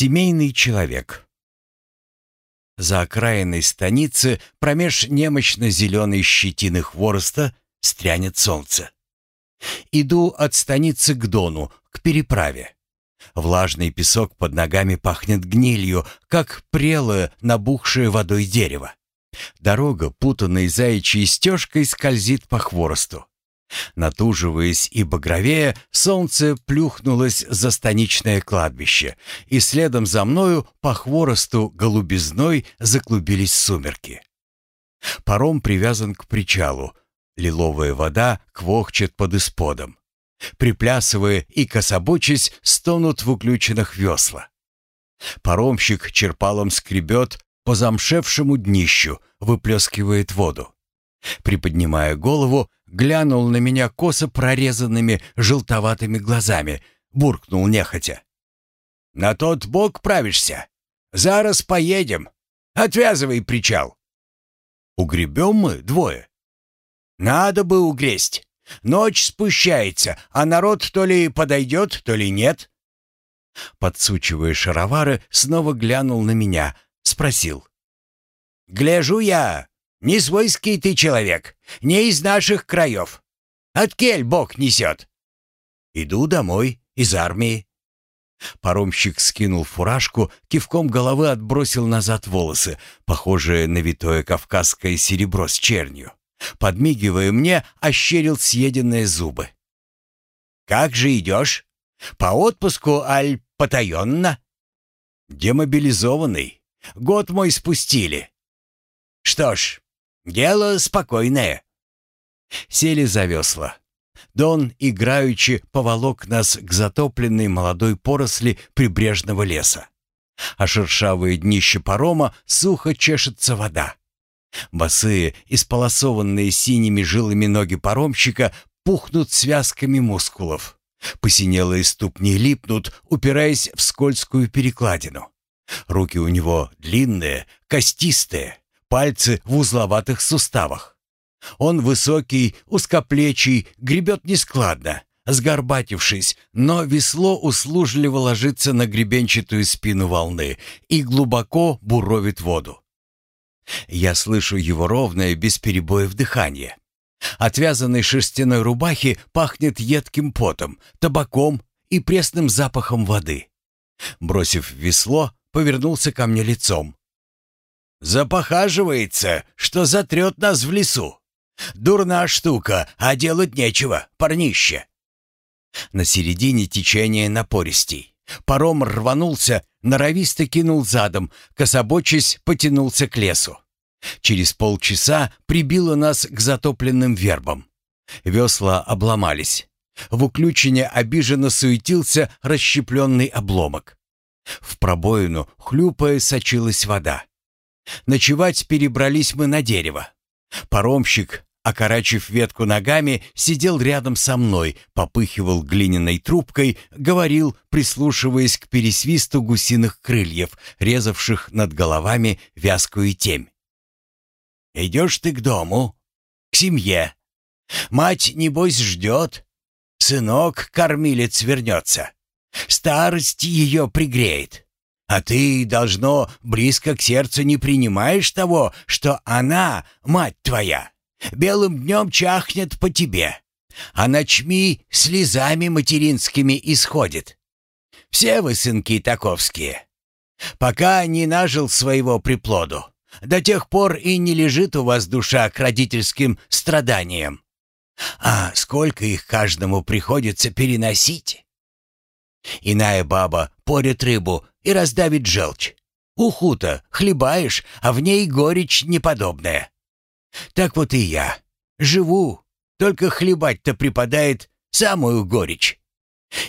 Семейный человек. За окраиной станицы, промеж немощно-зеленой щетины хвороста, стрянет солнце. Иду от станицы к Дону, к переправе. Влажный песок под ногами пахнет гнилью, как прелое, набухшее водой дерево. Дорога, путанной заячьей стежкой, скользит по хворосту. Натуживаясь и багровее, солнце плюхнулось за станичное кладбище, и следом за мною по хворосту голубизной заклубились сумерки. Паром привязан к причалу, лиловая вода квохчет под исподом. Приплясывая и кособочись, стонут в уключенных весла. Паромщик черпалом скребет по замшевшему днищу, выплескивает воду. Приподнимая голову, глянул на меня косо прорезанными желтоватыми глазами, буркнул нехотя. «На тот бок правишься. Зараз поедем. Отвязывай причал». «Угребем мы двое?» «Надо бы угресть. Ночь спущается, а народ то ли подойдет, то ли нет». Подсучивая шаровары, снова глянул на меня, спросил. «Гляжу я, не свойский ты человек, не из наших краев. От кель Бог несет. Иду домой, из армии. Паромщик скинул фуражку, кивком головы отбросил назад волосы, похожие на витое кавказское серебро с чернью. Подмигивая мне, ощерил съеденные зубы. «Как же идешь? По отпуску, аль потаенно?» «Демобилизованный. Год мой спустили». «Что ж, Дело спокойное. Сели за весла. Дон, играючи, поволок нас к затопленной молодой поросли прибрежного леса. А шершавые днище парома сухо чешется вода. Босые, исполосованные синими жилами ноги паромщика пухнут связками мускулов. Посинелые ступни липнут, упираясь в скользкую перекладину. Руки у него длинные, костистые, пальцы в узловатых суставах. Он высокий, узкоплечий, гребет нескладно, сгорбатившись, но весло услужливо ложится на гребенчатую спину волны и глубоко буровит воду. Я слышу его ровное, без перебоев дыхание. От вязаной шерстяной рубахи пахнет едким потом, табаком и пресным запахом воды. Бросив весло, повернулся ко мне лицом. Запохаживается, что затрет нас в лесу. Дурна штука, а делать нечего, парнище. На середине течения напористей. Паром рванулся, норовисто кинул задом, кособочись потянулся к лесу. Через полчаса прибило нас к затопленным вербам. Весла обломались. В уключине обиженно суетился расщепленный обломок. В пробоину, хлюпая, сочилась вода. Ночевать перебрались мы на дерево. Паромщик, окорачив ветку ногами, сидел рядом со мной, попыхивал глиняной трубкой, говорил, прислушиваясь к пересвисту гусиных крыльев, резавших над головами вязкую темь. «Идешь ты к дому, к семье. Мать, небось, ждет. Сынок, кормилец, вернется. Старость ее пригреет. А ты, должно, близко к сердцу не принимаешь того, что она, мать твоя, белым днем чахнет по тебе, а ночми слезами материнскими исходит. Все вы сынки таковские. Пока не нажил своего приплоду, до тех пор и не лежит у вас душа к родительским страданиям. А сколько их каждому приходится переносить? Иная баба порет рыбу и раздавит желчь. Уху-то хлебаешь, а в ней горечь неподобная. Так вот и я. Живу, только хлебать-то припадает самую горечь.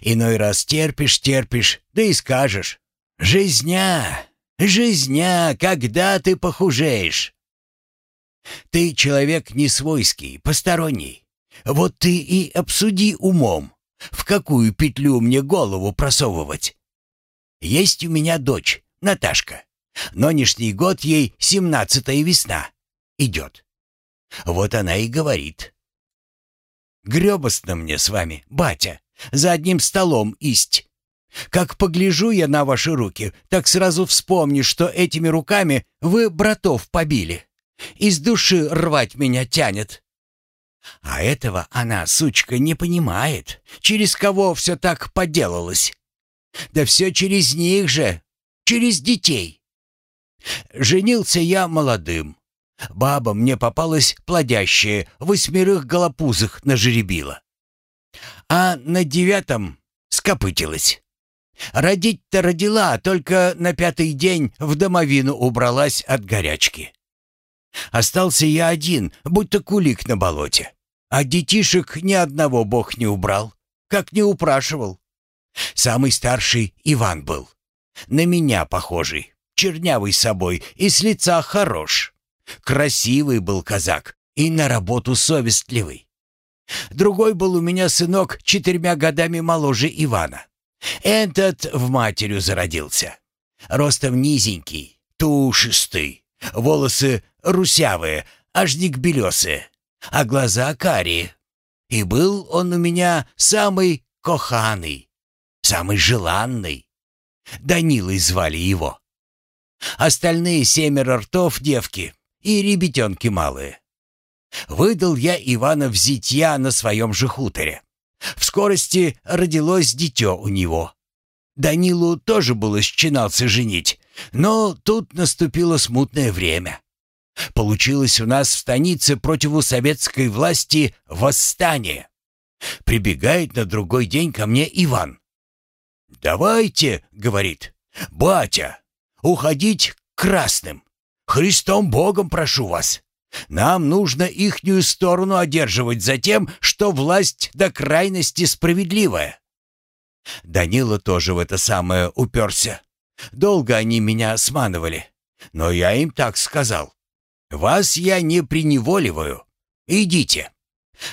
Иной раз терпишь, терпишь, да и скажешь. Жизня, жизня, когда ты похужеешь? Ты человек не свойский, посторонний. Вот ты и обсуди умом, в какую петлю мне голову просовывать. Есть у меня дочь, Наташка. Нынешний год ей семнадцатая весна. Идет. Вот она и говорит. Гребостно мне с вами, батя, за одним столом исть. Как погляжу я на ваши руки, так сразу вспомни, что этими руками вы братов побили. Из души рвать меня тянет. А этого она, сучка, не понимает, через кого все так поделалось. Да все через них же, через детей. Женился я молодым. Баба мне попалась плодящая, восьмерых голопузых нажеребила. А на девятом скопытилась. Родить-то родила, только на пятый день в домовину убралась от горячки. Остался я один, будто кулик на болоте. А детишек ни одного бог не убрал, как не упрашивал. Самый старший Иван был. На меня похожий, чернявый собой и с лица хорош. Красивый был казак и на работу совестливый. Другой был у меня сынок четырьмя годами моложе Ивана. Этот в матерью зародился. Ростом низенький, тушистый, волосы русявые, ажник белесые, а глаза карие. И был он у меня самый коханый, самый желанный. Данилой звали его. Остальные семеро ртов девки и ребятенки малые. Выдал я Ивана в зитья на своем же хуторе. В скорости родилось дитё у него. Данилу тоже было счинался женить, но тут наступило смутное время. Получилось у нас в станице противу советской власти восстание. Прибегает на другой день ко мне Иван. «Давайте», — говорит, — «батя, уходить к красным. Христом Богом прошу вас. Нам нужно ихнюю сторону одерживать за тем, что власть до крайности справедливая». Данила тоже в это самое уперся. Долго они меня османывали, но я им так сказал. «Вас я не приневоливаю. Идите.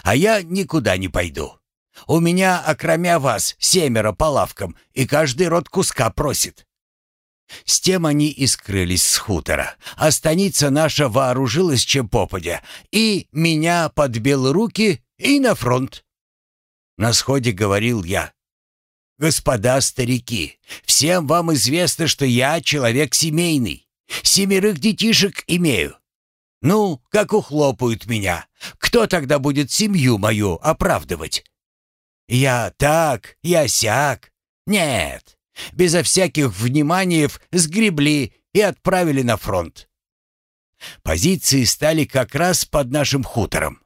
А я никуда не пойду. У меня, окромя вас, семеро по лавкам, и каждый род куска просит. С тем они и скрылись с хутора, а станица наша вооружилась чем попадя, и меня подбил руки и на фронт. На сходе говорил я. «Господа старики, всем вам известно, что я человек семейный. Семерых детишек имею. Ну, как ухлопают меня, кто тогда будет семью мою оправдывать? Я так, я сяк. Нет, безо всяких вниманиев сгребли и отправили на фронт. Позиции стали как раз под нашим хутором.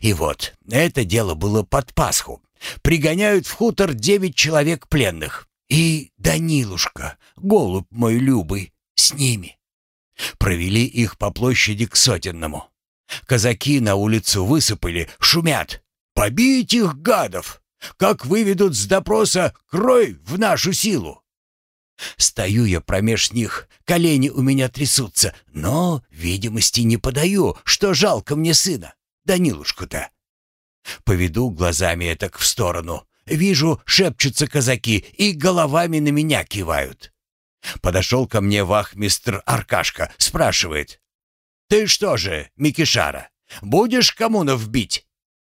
И вот, это дело было под Пасху. Пригоняют в хутор девять человек пленных. И Данилушка, голубь мой любый, с ними. Провели их по площади к Сотенному. Казаки на улицу высыпали, шумят. «Побить их, гадов! Как выведут с допроса, крой в нашу силу. Стою я промеж них, колени у меня трясутся, но видимости не подаю, что жалко мне сына, Данилушку-то. Поведу глазами этак в сторону. Вижу, шепчутся казаки и головами на меня кивают. Подошел ко мне вахмистр Аркашка, спрашивает. «Ты что же, Микишара, будешь коммунов бить?»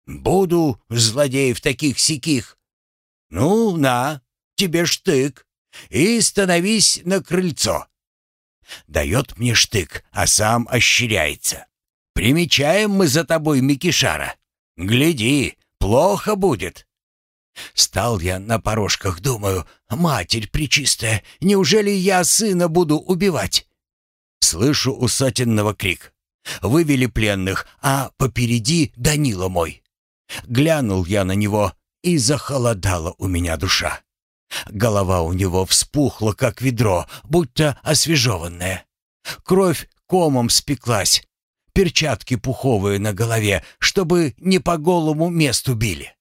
«Буду, злодеев таких-сяких». «Ну, на, тебе штык, и становись на крыльцо». Дает мне штык, а сам ощеряется. «Примечаем мы за тобой, Микишара. Гляди, плохо будет». Стал я на порожках, думаю, «Матерь пречистая, неужели я сына буду убивать?» Слышу у сотенного крик. Вывели пленных, а попереди Данила мой. Глянул я на него, и захолодала у меня душа. Голова у него вспухла, как ведро, будто освежеванная. Кровь комом спеклась, перчатки пуховые на голове, чтобы не по голому месту били.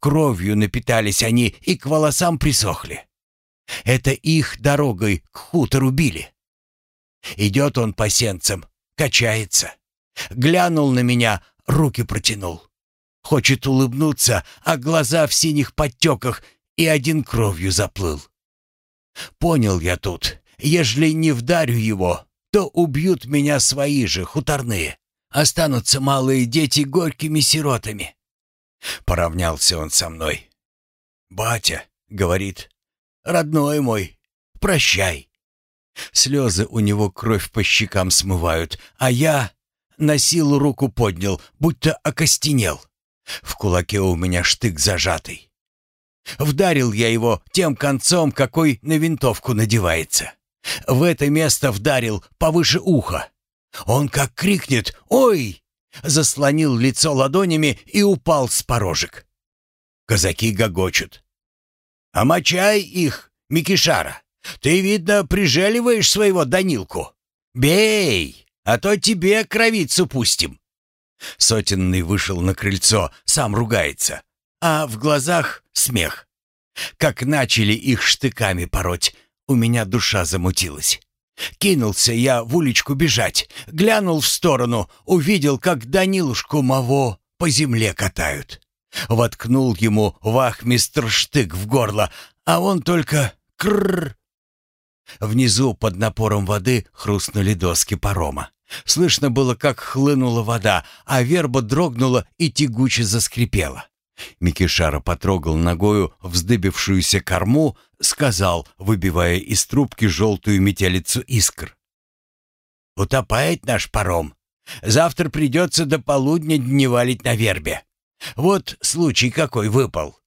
Кровью напитались они и к волосам присохли. Это их дорогой к хутору били. Идет он по сенцам, качается. Глянул на меня, руки протянул. Хочет улыбнуться, а глаза в синих подтеках и один кровью заплыл. Понял я тут, ежели не вдарю его, то убьют меня свои же, хуторные. Останутся малые дети горькими сиротами. Поравнялся он со мной. «Батя», — говорит, — родной мой, прощай. Слезы у него кровь по щекам смывают, а я на силу руку поднял, будто окостенел. В кулаке у меня штык зажатый. Вдарил я его тем концом, какой на винтовку надевается. В это место вдарил повыше уха. Он как крикнет «Ой!» заслонил лицо ладонями и упал с порожек. Казаки гогочут. «Омочай их, Микишара! Ты, видно, прижеливаешь своего Данилку! Бей, а то тебе кровицу пустим!» Сотенный вышел на крыльцо, сам ругается, а в глазах смех. Как начали их штыками пороть, у меня душа замутилась. Кинулся я в уличку бежать, глянул в сторону, увидел, как Данилушку Маво по земле катают. Воткнул ему вахмистр штык в горло, а он только крррр. Внизу под напором воды хрустнули доски парома. Слышно было, как хлынула вода, а верба дрогнула и тягуче заскрипела. Микишара потрогал ногою вздыбившуюся корму, сказал, выбивая из трубки желтую метелицу искр. «Утопает наш паром. Завтра придется до полудня дневалить на вербе. Вот случай какой выпал».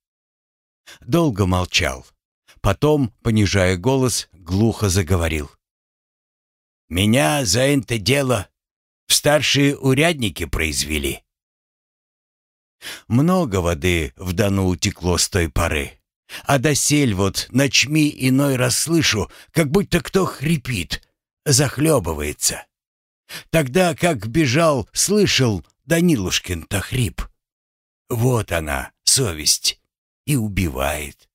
Долго молчал. Потом, понижая голос, глухо заговорил. «Меня за это дело в старшие урядники произвели. Много воды в Дону утекло с той поры. А досель вот ночми иной раз слышу, как будто кто хрипит, захлебывается. Тогда, как бежал, слышал Данилушкин-то хрип. Вот она, совесть, и убивает.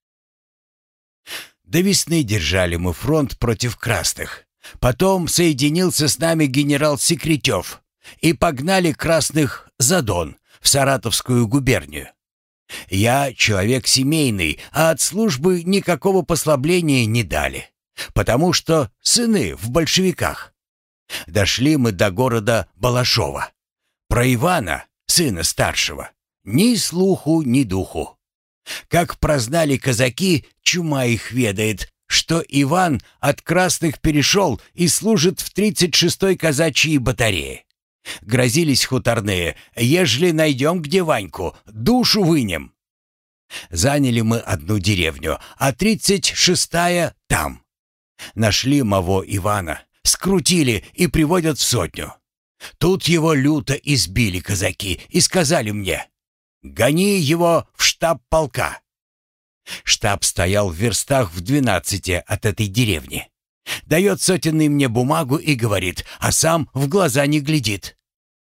До весны держали мы фронт против красных. Потом соединился с нами генерал Секретев, и погнали красных за Дон, в Саратовскую губернию. Я человек семейный, а от службы никакого послабления не дали, потому что сыны в большевиках. Дошли мы до города Балашова. Про Ивана, сына старшего, ни слуху, ни духу. Как прознали казаки, чума их ведает, что Иван от красных перешел и служит в 36-й казачьей батарее. Грозились хуторные, ежели найдем где Ваньку, душу вынем. Заняли мы одну деревню, а тридцать шестая там. Нашли Маво Ивана, скрутили и приводят в сотню. Тут его люто избили казаки и сказали мне, «Гони его в штаб полка». Штаб стоял в верстах в двенадцати от этой деревни. Дает сотенный мне бумагу и говорит, а сам в глаза не глядит.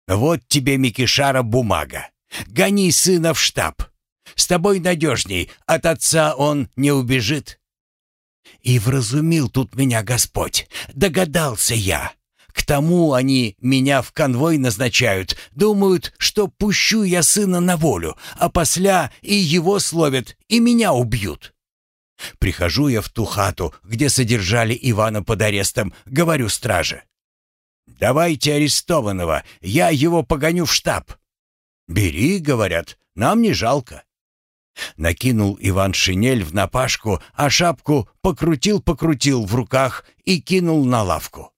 «Вот тебе, Микишара, бумага. Гони сына в штаб. С тобой надежней, от отца он не убежит». И вразумил тут меня Господь. Догадался я. К тому они меня в конвой назначают. Думают, что пущу я сына на волю, а после и его словят, и меня убьют. Прихожу я в ту хату, где содержали Ивана под арестом, говорю страже. «Давайте арестованного, я его погоню в штаб». «Бери», — говорят, — «нам не жалко». Накинул Иван шинель в напашку, а шапку покрутил-покрутил в руках и кинул на лавку.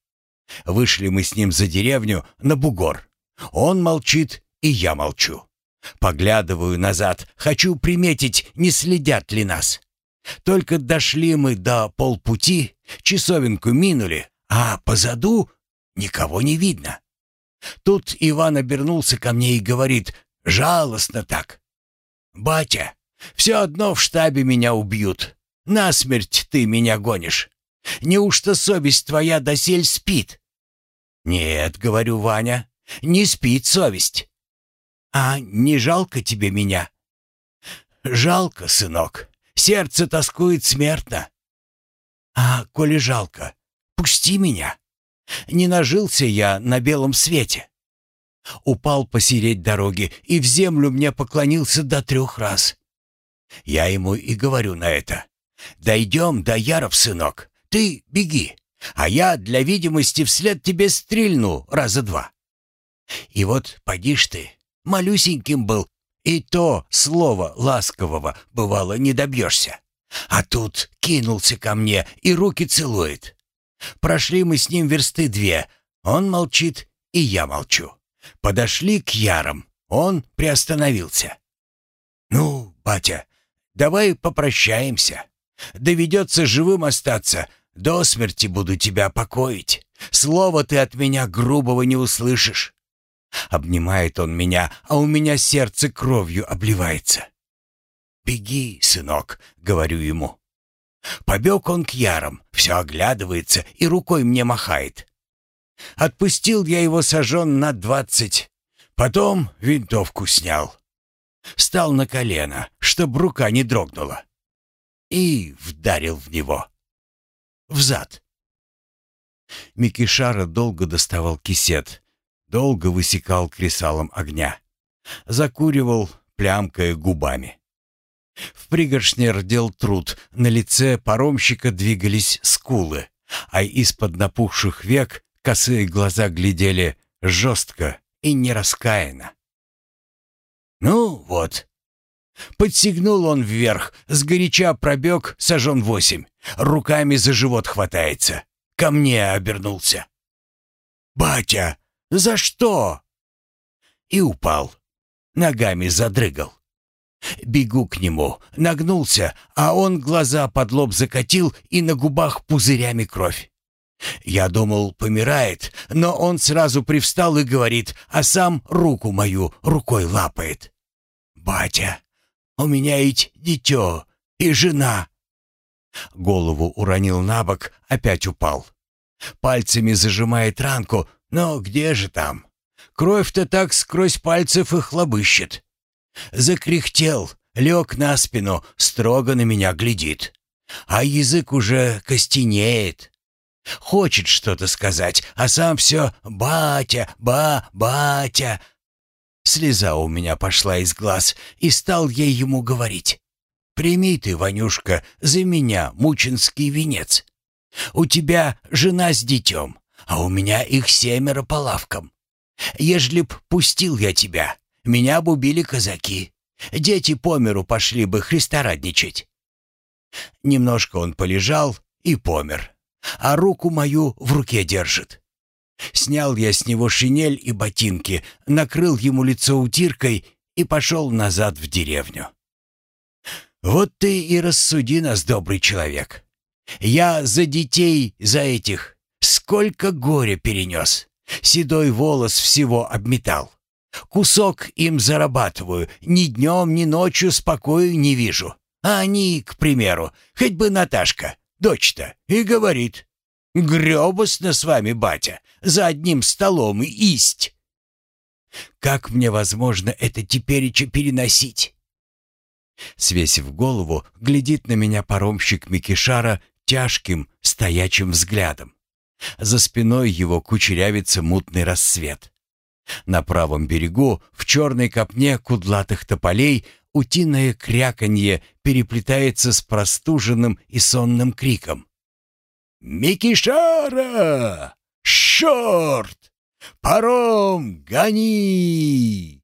Вышли мы с ним за деревню на бугор. Он молчит, и я молчу. Поглядываю назад, хочу приметить, не следят ли нас. Только дошли мы до полпути, часовенку минули, а позаду никого не видно. Тут Иван обернулся ко мне и говорит, жалостно так. «Батя, все одно в штабе меня убьют. Насмерть ты меня гонишь. Неужто совесть твоя досель спит?» «Нет, — говорю, Ваня, — не спит совесть». «А не жалко тебе меня?» «Жалко, сынок. Сердце тоскует смертно. А коли жалко, пусти меня. Не нажился я на белом свете. Упал посереть дороги и в землю мне поклонился до трех раз. Я ему и говорю на это. «Дойдем до Яров, сынок. Ты беги, а я для видимости вслед тебе стрельну раза два». И вот поди ж ты, малюсеньким был, и то слова ласкового, бывало, не добьешься. А тут кинулся ко мне и руки целует. Прошли мы с ним версты две. Он молчит, и я молчу. Подошли к ярам. Он приостановился. «Ну, батя, давай попрощаемся. Доведется живым остаться. До смерти буду тебя покоить. Слова ты от меня грубого не услышишь». Обнимает он меня, а у меня сердце кровью обливается. «Беги, сынок», — говорю ему. Побег он к ярам, все оглядывается и рукой мне махает. Отпустил я его сожжен на двадцать, потом винтовку снял. Стал на колено, чтоб рука не дрогнула. И вдарил в него. В. Микишара долго доставал кисет, долго высекал кресалом огня. Закуривал, плямкая губами. В пригоршне рдел труд, на лице паромщика двигались скулы, а из-под напухших век косые глаза глядели жестко и нераскаянно. «Ну вот». Подсигнул он вверх, сгоряча пробег сажен восемь, руками за живот хватается. Ко мне обернулся. «Батя, за что?» И упал, ногами задрыгал. Бегу к нему, нагнулся, а он глаза под лоб закатил и на губах пузырями кровь. Я думал, помирает, но он сразу привстал и говорит, а сам руку мою рукой лапает. «Батя, у меня ведь дитё и жена». Голову уронил на бок, опять упал. Пальцами зажимает ранку, но где же там? Кровь-то так сквозь пальцев и хлобыщет. Закряхтел, лег на спину, строго на меня глядит. А язык уже костенеет. Хочет что-то сказать, а сам все «батя, ба, батя». Слеза у меня пошла из глаз, и стал ей ему говорить. «Прими ты, Ванюшка, за меня мученский венец. У тебя жена с детем, а у меня их семеро по лавкам. Ежели б пустил я тебя, меня бы убили казаки. Дети по миру пошли бы христорадничать. Немножко он полежал и помер, а руку мою в руке держит. Снял я с него шинель и ботинки, накрыл ему лицо утиркой и пошел назад в деревню. Вот ты и рассуди нас, добрый человек. Я за детей, за этих, сколько горя перенес. Седой волос всего обметал. Кусок им зарабатываю, ни днем, ни ночью спокою не вижу. А они, к примеру, хоть бы Наташка, дочь-то, и говорит, «Гребосно с вами, батя, за одним столом и исть». Как мне возможно это тепереча переносить? Свесив голову, глядит на меня паромщик Микишара тяжким, стоячим взглядом. За спиной его кучерявится мутный рассвет. На правом берегу, в черной копне кудлатых тополей, утиное кряканье переплетается с простуженным и сонным криком. «Микишара! Черт! Паром гони!»